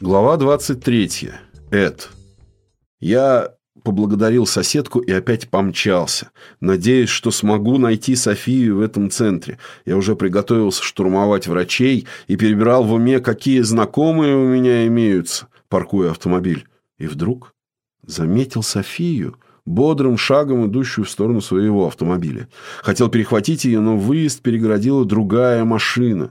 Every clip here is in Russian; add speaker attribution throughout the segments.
Speaker 1: Глава 23. Эд. Я поблагодарил соседку и опять помчался, надеясь, что смогу найти Софию в этом центре. Я уже приготовился штурмовать врачей и перебирал в уме, какие знакомые у меня имеются, паркуя автомобиль. И вдруг заметил Софию, бодрым шагом идущую в сторону своего автомобиля. Хотел перехватить ее, но выезд перегородила другая машина.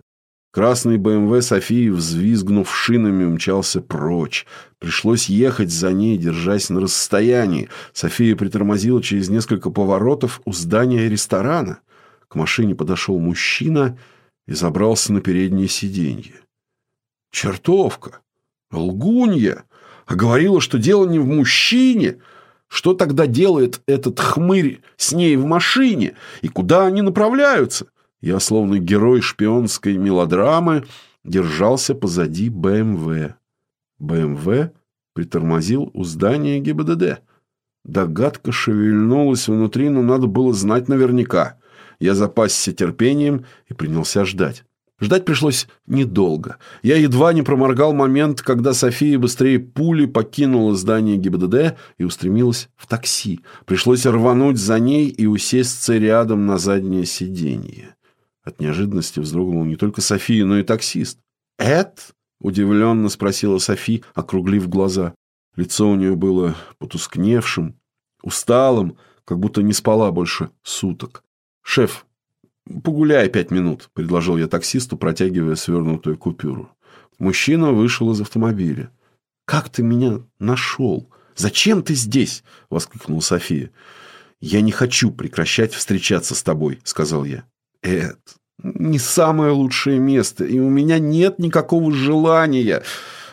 Speaker 1: Красный БМВ Софии, взвизгнув шинами, умчался прочь. Пришлось ехать за ней, держась на расстоянии. София притормозила через несколько поворотов у здания ресторана. К машине подошел мужчина и забрался на переднее сиденье. «Чертовка! Лгунья! А говорила, что дело не в мужчине!» Что тогда делает этот хмырь с ней в машине? И куда они направляются? Я, словно герой шпионской мелодрамы, держался позади БМВ. БМВ притормозил у здания ГИБДД. Догадка шевельнулась внутри, но надо было знать наверняка. Я запасся терпением и принялся ждать. Ждать пришлось недолго. Я едва не проморгал момент, когда София быстрее пули покинула здание ГИБДД и устремилась в такси. Пришлось рвануть за ней и усесться рядом на заднее сиденье. От неожиданности вздрогнула не только София, но и таксист. «Эд?» – удивленно спросила Софи, округлив глаза. Лицо у нее было потускневшим, усталым, как будто не спала больше суток. «Шеф, погуляй пять минут», – предложил я таксисту, протягивая свернутую купюру. Мужчина вышел из автомобиля. «Как ты меня нашел? Зачем ты здесь?» – воскликнула София. «Я не хочу прекращать встречаться с тобой», – сказал я. «Эд, не самое лучшее место, и у меня нет никакого желания.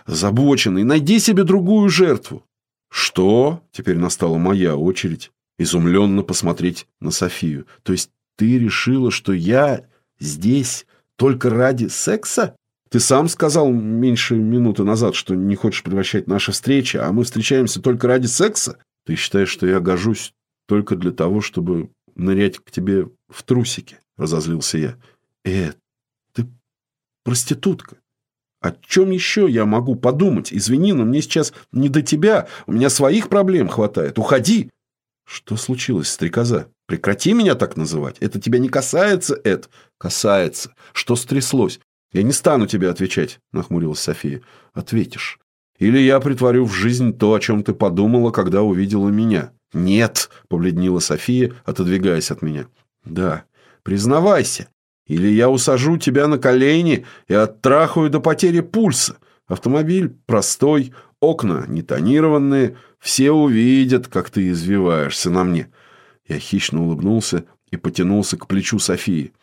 Speaker 1: Забоченный, найди себе другую жертву». «Что?» – теперь настала моя очередь изумленно посмотреть на Софию. «То есть ты решила, что я здесь только ради секса?» Ты сам сказал меньше минуты назад, что не хочешь превращать наши встречи, а мы встречаемся только ради секса? Ты считаешь, что я гожусь только для того, чтобы нырять к тебе в трусики?» – разозлился я. Эд, ты проститутка. О чем еще я могу подумать? Извини, но мне сейчас не до тебя. У меня своих проблем хватает. Уходи. Что случилось, стрекоза? Прекрати меня так называть. Это тебя не касается, Эд. Касается. Что стряслось? Я не стану тебе отвечать, нахмурилась София. Ответишь. Или я притворю в жизнь то, о чем ты подумала, когда увидела меня. Нет, побледнела София, отодвигаясь от меня. Да, признавайся. Или я усажу тебя на колени и оттрахаю до потери пульса. Автомобиль простой, окна не тонированные, все увидят, как ты извиваешься на мне». Я хищно улыбнулся и потянулся к плечу Софии.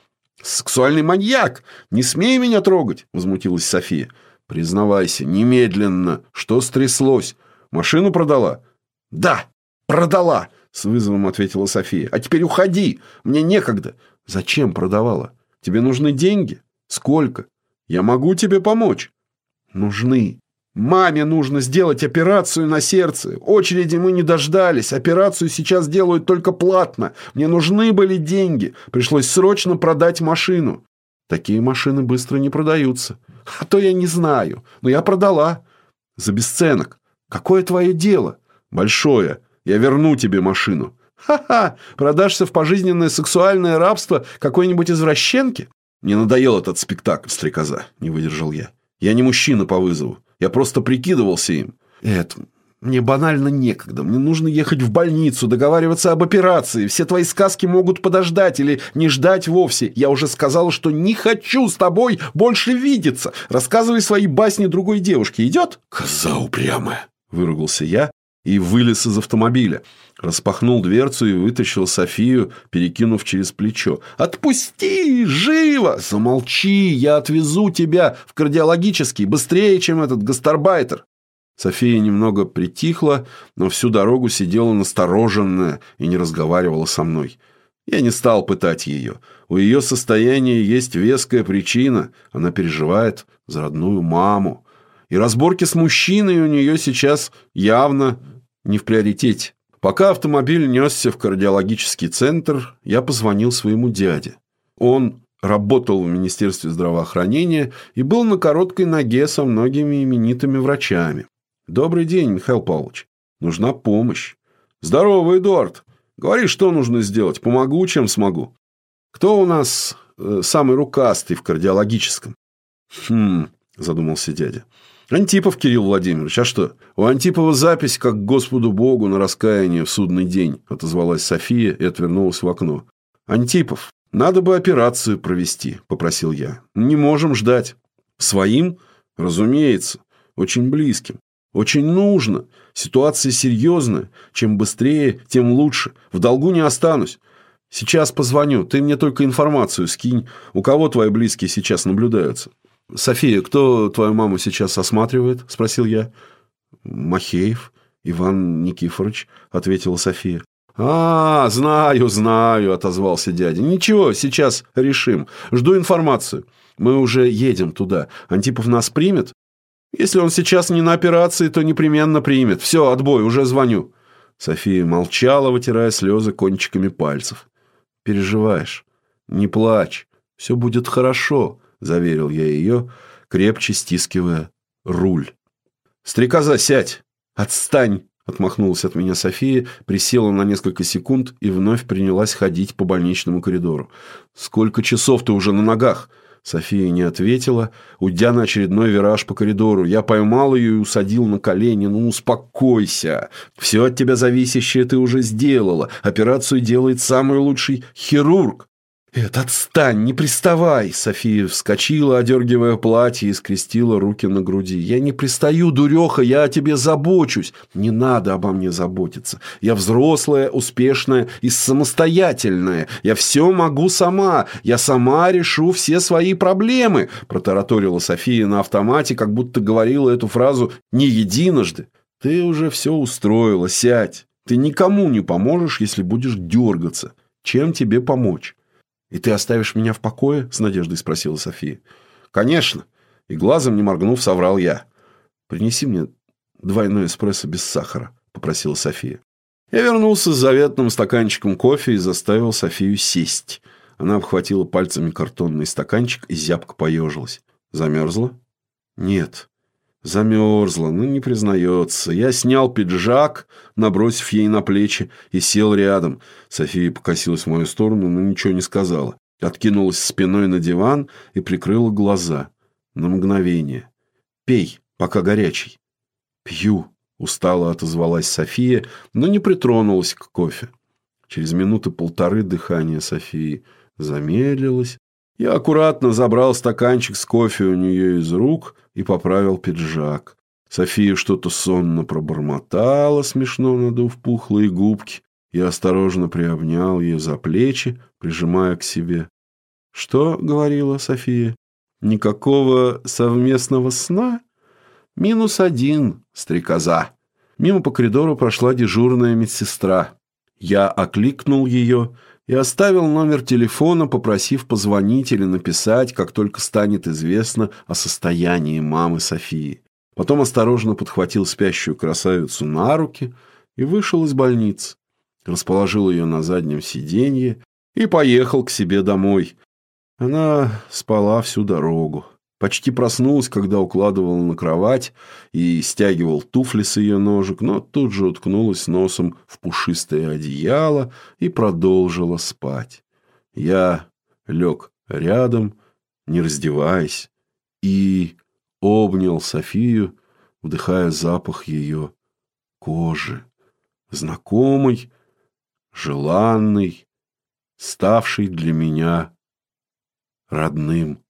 Speaker 1: «Сексуальный маньяк! Не смей меня трогать!» – возмутилась София. «Признавайся, немедленно, что стряслось? Машину продала?» «Да, продала!» – с вызовом ответила София. «А теперь уходи! Мне некогда!» «Зачем продавала?» Тебе нужны деньги? Сколько? Я могу тебе помочь. Нужны. Маме нужно сделать операцию на сердце. Очереди мы не дождались. Операцию сейчас делают только платно. Мне нужны были деньги. Пришлось срочно продать машину. Такие машины быстро не продаются. А то я не знаю. Но я продала. За бесценок. Какое твое дело? Большое. Я верну тебе машину. Ха-ха, продашься в пожизненное сексуальное рабство какой-нибудь извращенке? Мне надоел этот спектакль, стрекоза, не выдержал я. Я не мужчина по вызову. Я просто прикидывался им. Эд, мне банально некогда. Мне нужно ехать в больницу, договариваться об операции. Все твои сказки могут подождать или не ждать вовсе. Я уже сказал, что не хочу с тобой больше видеться. Рассказывай свои басни другой девушке. Идет? Коза упрямая, выругался я и вылез из автомобиля. Распахнул дверцу и вытащил Софию, перекинув через плечо. «Отпусти! Живо! Замолчи! Я отвезу тебя в кардиологический быстрее, чем этот гастарбайтер!» София немного притихла, но всю дорогу сидела настороженная и не разговаривала со мной. Я не стал пытать ее. У ее состояния есть веская причина. Она переживает за родную маму. И разборки с мужчиной у нее сейчас явно не в приоритете. Пока автомобиль несся в кардиологический центр, я позвонил своему дяде. Он работал в Министерстве здравоохранения и был на короткой ноге со многими именитыми врачами. «Добрый день, Михаил Павлович. Нужна помощь». «Здорово, Эдуард. Говори, что нужно сделать. Помогу, чем смогу». «Кто у нас э, самый рукастый в кардиологическом?» «Хм...» – задумался дядя. «Антипов Кирилл Владимирович. А что? У Антипова запись как к Господу Богу на раскаяние в судный день», – отозвалась София и отвернулась в окно. «Антипов, надо бы операцию провести», – попросил я. «Не можем ждать». «Своим?» «Разумеется. Очень близким. Очень нужно. Ситуация серьезная. Чем быстрее, тем лучше. В долгу не останусь. Сейчас позвоню. Ты мне только информацию скинь. У кого твои близкие сейчас наблюдаются?» «София, кто твою маму сейчас осматривает?» – спросил я. «Махеев Иван Никифорович», – ответила София. «А, знаю, знаю», – отозвался дядя. «Ничего, сейчас решим. Жду информацию. Мы уже едем туда. Антипов нас примет?» «Если он сейчас не на операции, то непременно примет. Все, отбой, уже звоню». София молчала, вытирая слезы кончиками пальцев. «Переживаешь? Не плачь. Все будет хорошо», – заверил я ее, крепче стискивая руль. «Стрекоза, сядь! Отстань!» Отмахнулась от меня София, присела на несколько секунд и вновь принялась ходить по больничному коридору. «Сколько часов ты уже на ногах?» София не ответила, уйдя на очередной вираж по коридору. Я поймал ее и усадил на колени. «Ну, успокойся. Все от тебя зависящее ты уже сделала. Операцию делает самый лучший хирург. «Эд, отстань, не приставай!» София вскочила, одергивая платье и скрестила руки на груди. «Я не пристаю, дуреха, я о тебе забочусь!» «Не надо обо мне заботиться. Я взрослая, успешная и самостоятельная. Я все могу сама. Я сама решу все свои проблемы!» Протараторила София на автомате, как будто говорила эту фразу не единожды. «Ты уже все устроила, сядь. Ты никому не поможешь, если будешь дергаться. Чем тебе помочь?» «И ты оставишь меня в покое?» – с надеждой спросила София. «Конечно!» И глазом не моргнув, соврал я. «Принеси мне двойной эспрессо без сахара», – попросила София. Я вернулся с заветным стаканчиком кофе и заставил Софию сесть. Она обхватила пальцами картонный стаканчик и зябко поежилась. «Замерзла?» «Нет». Замерзла, но не признается. Я снял пиджак, набросив ей на плечи, и сел рядом. София покосилась в мою сторону, но ничего не сказала. Откинулась спиной на диван и прикрыла глаза. На мгновение. «Пей, пока горячий». «Пью», – устало отозвалась София, но не притронулась к кофе. Через минуты полторы дыхание Софии замедлилось, я аккуратно забрал стаканчик с кофе у нее из рук и поправил пиджак. София что-то сонно пробормотала, смешно надув пухлые губки. Я осторожно приобнял ее за плечи, прижимая к себе. «Что?» — говорила София. «Никакого совместного сна?» «Минус один, стрекоза». Мимо по коридору прошла дежурная медсестра. Я окликнул ее и оставил номер телефона, попросив позвонить или написать, как только станет известно о состоянии мамы Софии. Потом осторожно подхватил спящую красавицу на руки и вышел из больницы. Расположил ее на заднем сиденье и поехал к себе домой. Она спала всю дорогу. Почти проснулась, когда укладывал на кровать и стягивал туфли с ее ножек, но тут же уткнулась носом в пушистое одеяло и продолжила спать. Я лег рядом, не раздеваясь, и обнял Софию, вдыхая запах ее кожи, знакомый, желанный, ставший для меня родным.